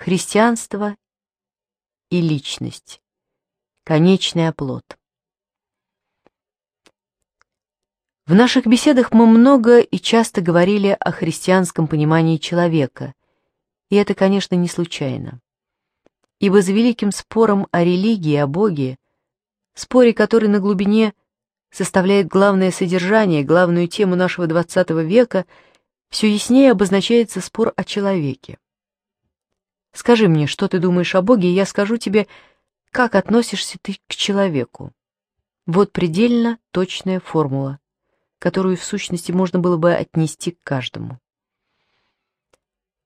христианство и личность, конечный оплот. В наших беседах мы много и часто говорили о христианском понимании человека, и это, конечно, не случайно. Ибо с великим спором о религии, о Боге, споре, который на глубине составляет главное содержание, главную тему нашего XX века, все яснее обозначается спор о человеке. Скажи мне, что ты думаешь о Боге, и я скажу тебе, как относишься ты к человеку. Вот предельно точная формула, которую в сущности можно было бы отнести к каждому.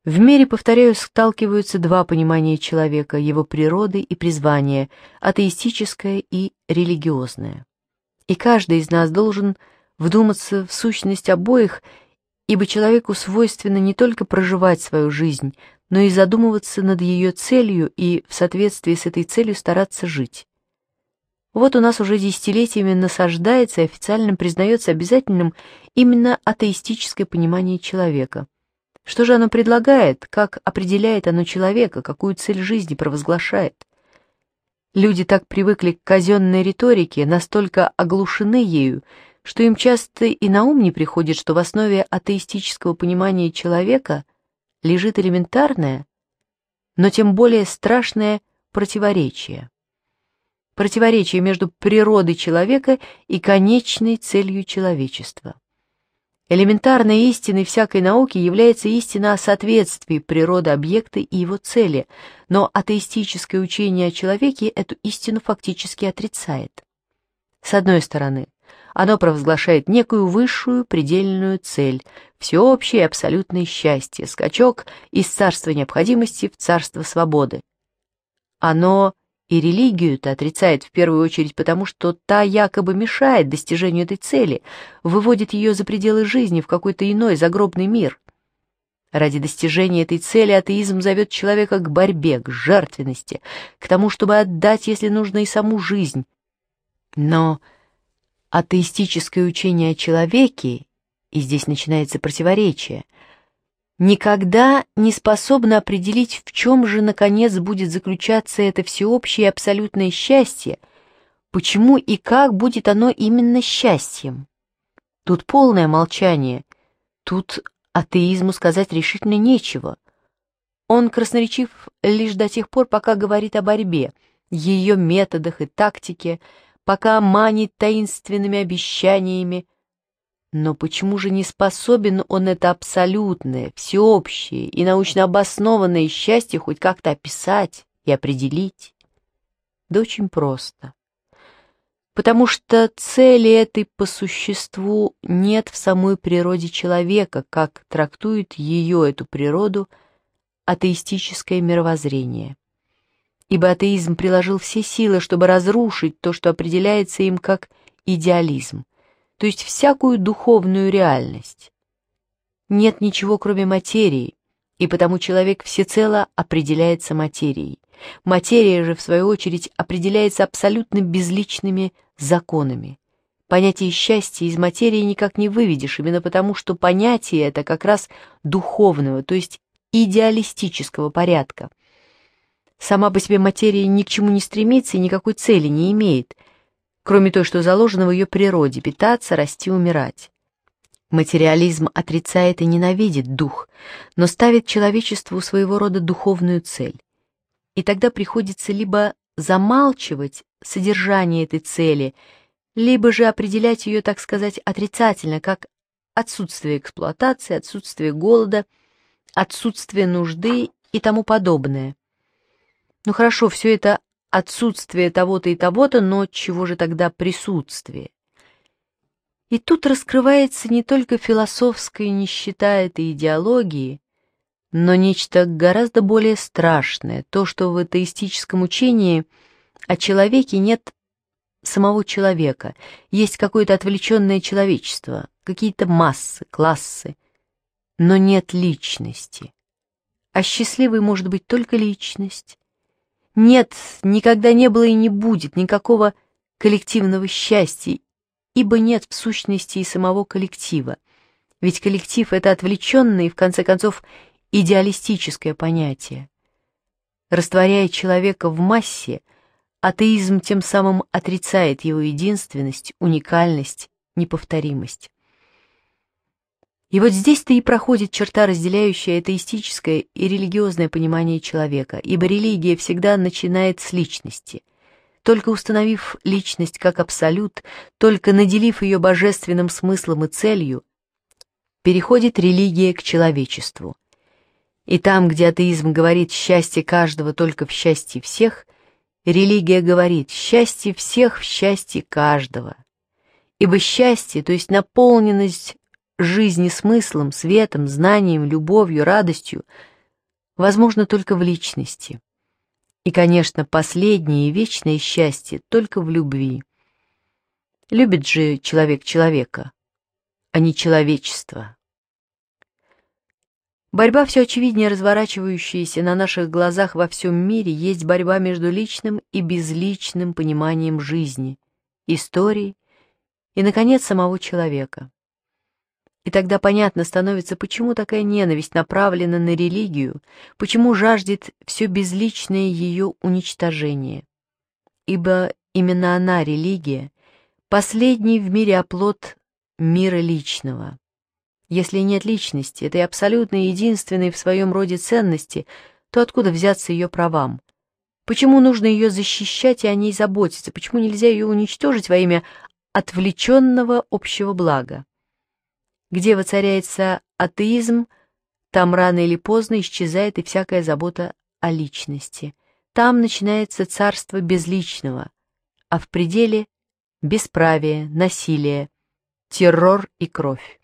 В мире, повторяю, сталкиваются два понимания человека, его природы и призвания, атеистическое и религиозное. И каждый из нас должен вдуматься в сущность обоих, ибо человеку свойственно не только проживать свою жизнь, но и задумываться над ее целью и в соответствии с этой целью стараться жить. Вот у нас уже десятилетиями насаждается и официально признается обязательным именно атеистическое понимание человека. Что же оно предлагает, как определяет оно человека, какую цель жизни провозглашает? Люди так привыкли к казенной риторике, настолько оглушены ею, что им часто и на ум не приходит, что в основе атеистического понимания человека – лежит элементарное, но тем более страшное противоречие. Противоречие между природой человека и конечной целью человечества. Элементарной истиной всякой науки является истина о соответствии природы объекта и его цели, но атеистическое учение о человеке эту истину фактически отрицает. С одной стороны, оно провозглашает некую высшую предельную цель – всеобщее абсолютное счастье, скачок из царства необходимости в царство свободы. Оно и религию-то отрицает в первую очередь потому, что та якобы мешает достижению этой цели, выводит ее за пределы жизни в какой-то иной загробный мир. Ради достижения этой цели атеизм зовет человека к борьбе, к жертвенности, к тому, чтобы отдать, если нужно, и саму жизнь. Но атеистическое учение о человеке, и здесь начинается противоречие, никогда не способно определить, в чем же, наконец, будет заключаться это всеобщее абсолютное счастье, почему и как будет оно именно счастьем. Тут полное молчание, тут атеизму сказать решительно нечего. Он красноречив лишь до тех пор, пока говорит о борьбе, ее методах и тактике, пока манит таинственными обещаниями. Но почему же не способен он это абсолютное, всеобщее и научно обоснованное счастье хоть как-то описать и определить? Да очень просто. Потому что цели этой по существу нет в самой природе человека, как трактует ее, эту природу, атеистическое мировоззрение ибо атеизм приложил все силы, чтобы разрушить то, что определяется им как идеализм, то есть всякую духовную реальность. Нет ничего, кроме материи, и потому человек всецело определяется материей. Материя же, в свою очередь, определяется абсолютно безличными законами. Понятие счастья из материи никак не выведешь, именно потому что понятие это как раз духовного, то есть идеалистического порядка – Сама по себе материя ни к чему не стремится и никакой цели не имеет, кроме той, что заложено в ее природе – питаться, расти, умирать. Материализм отрицает и ненавидит дух, но ставит человечеству своего рода духовную цель. И тогда приходится либо замалчивать содержание этой цели, либо же определять ее, так сказать, отрицательно, как отсутствие эксплуатации, отсутствие голода, отсутствие нужды и тому подобное. Ну хорошо, все это отсутствие того-то и того-то, но чего же тогда присутствие? И тут раскрывается не только философская нищета этой идеологии, но нечто гораздо более страшное, то, что в атеистическом учении о человеке нет самого человека, есть какое-то отвлеченное человечество, какие-то массы, классы, но нет личности. А счастливой может быть только личность, нет, никогда не было и не будет никакого коллективного счастья, ибо нет в сущности и самого коллектива. Ведь коллектив — это отвлеченное и, в конце концов, идеалистическое понятие. Растворяя человека в массе, атеизм тем самым отрицает его единственность, уникальность, неповторимость. И вот здесь-то и проходит черта, разделяющая атеистическое и религиозное понимание человека, ибо религия всегда начинает с личности. Только установив личность как абсолют, только наделив ее божественным смыслом и целью, переходит религия к человечеству. И там, где атеизм говорит «счастье каждого только в счастье всех», религия говорит «счастье всех в счастье каждого». Ибо счастье, то есть наполненность жизни смыслом, светом, знанием, любовью, радостью, возможно только в личности. И, конечно, последнее и вечное счастье только в любви. Любит же человек человека, а не человечество. Борьба все очевиднее разворачивающаяся на наших глазах во всем мире есть борьба между личным и безличным пониманием жизни, истории и, наконец, самого человека. И тогда понятно становится, почему такая ненависть направлена на религию, почему жаждет все безличное ее уничтожение. Ибо именно она, религия, последний в мире оплот мира личного. Если нет личности, этой абсолютно единственной в своем роде ценности, то откуда взяться ее правам? Почему нужно ее защищать и о ней заботиться? Почему нельзя ее уничтожить во имя отвлеченного общего блага? Где воцаряется атеизм, там рано или поздно исчезает и всякая забота о личности. Там начинается царство безличного, а в пределе — бесправие, насилие, террор и кровь.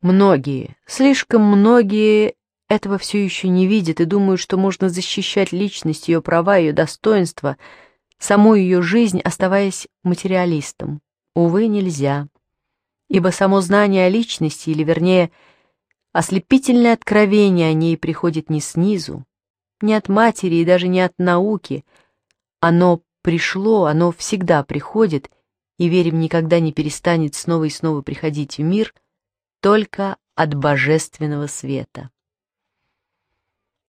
Многие, слишком многие этого все еще не видят и думают, что можно защищать личность, ее права, ее достоинство, саму ее жизнь, оставаясь материалистом. Увы, нельзя ибо само знание о личности, или вернее, ослепительное откровение о ней приходит не снизу, не от матери и даже не от науки. Оно пришло, оно всегда приходит, и, верим, никогда не перестанет снова и снова приходить в мир, только от божественного света.